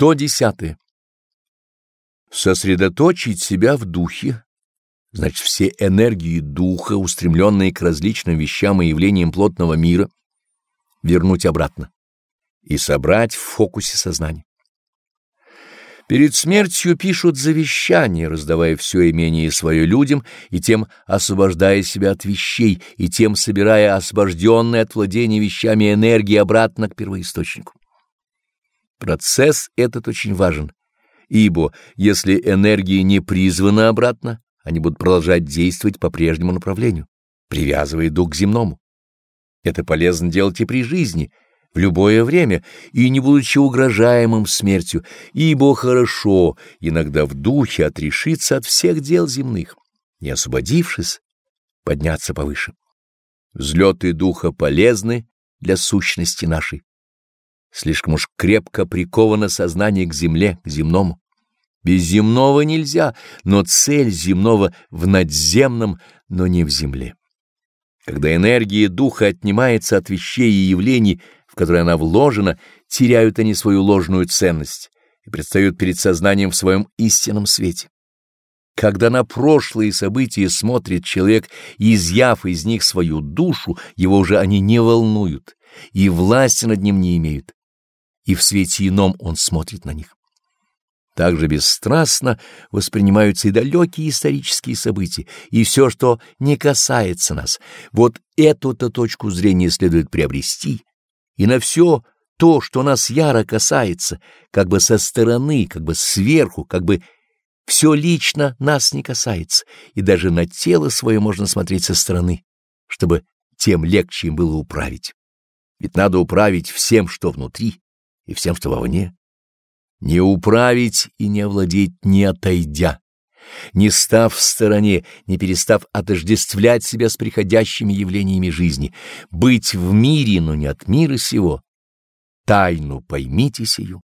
110. Сосредоточить себя в духе, значит, все энергии духа, устремленные к различным вещам и явлениям плотного мира, вернуть обратно и собрать в фокусе сознания. Перед смертью пишут завещание, раздавая все имение свое людям и тем освобождая себя от вещей, и тем собирая освобожденные от владения вещами энергии обратно к первоисточнику. Процесс этот очень важен, ибо если энергии не призваны обратно, они будут продолжать действовать по прежнему направлению, привязывая дух к земному. Это полезно делать и при жизни, в любое время, и не будучи угрожаемым смертью, ибо хорошо иногда в духе отрешиться от всех дел земных, не освободившись, подняться повыше. Взлеты духа полезны для сущности нашей. Слишком уж крепко приковано сознание к земле, к земному. Без земного нельзя, но цель земного в надземном, но не в земле. Когда энергия духа отнимается от вещей и явлений, в которые она вложена, теряют они свою ложную ценность и предстают перед сознанием в своем истинном свете. Когда на прошлые события смотрит человек, изъяв из них свою душу, его уже они не волнуют и власти над ним не имеют и в свете ином он смотрит на них. Также бесстрастно воспринимаются и далекие исторические события, и все, что не касается нас. Вот эту-то точку зрения следует приобрести, и на все то, что нас яро касается, как бы со стороны, как бы сверху, как бы все лично нас не касается, и даже на тело свое можно смотреть со стороны, чтобы тем легче им было управить. Ведь надо управить всем, что внутри, и всем, что вовне. Не управить и не овладеть, не отойдя, не став в стороне, не перестав отождествлять себя с приходящими явлениями жизни, быть в мире, но не от мира сего. Тайну поймите сию.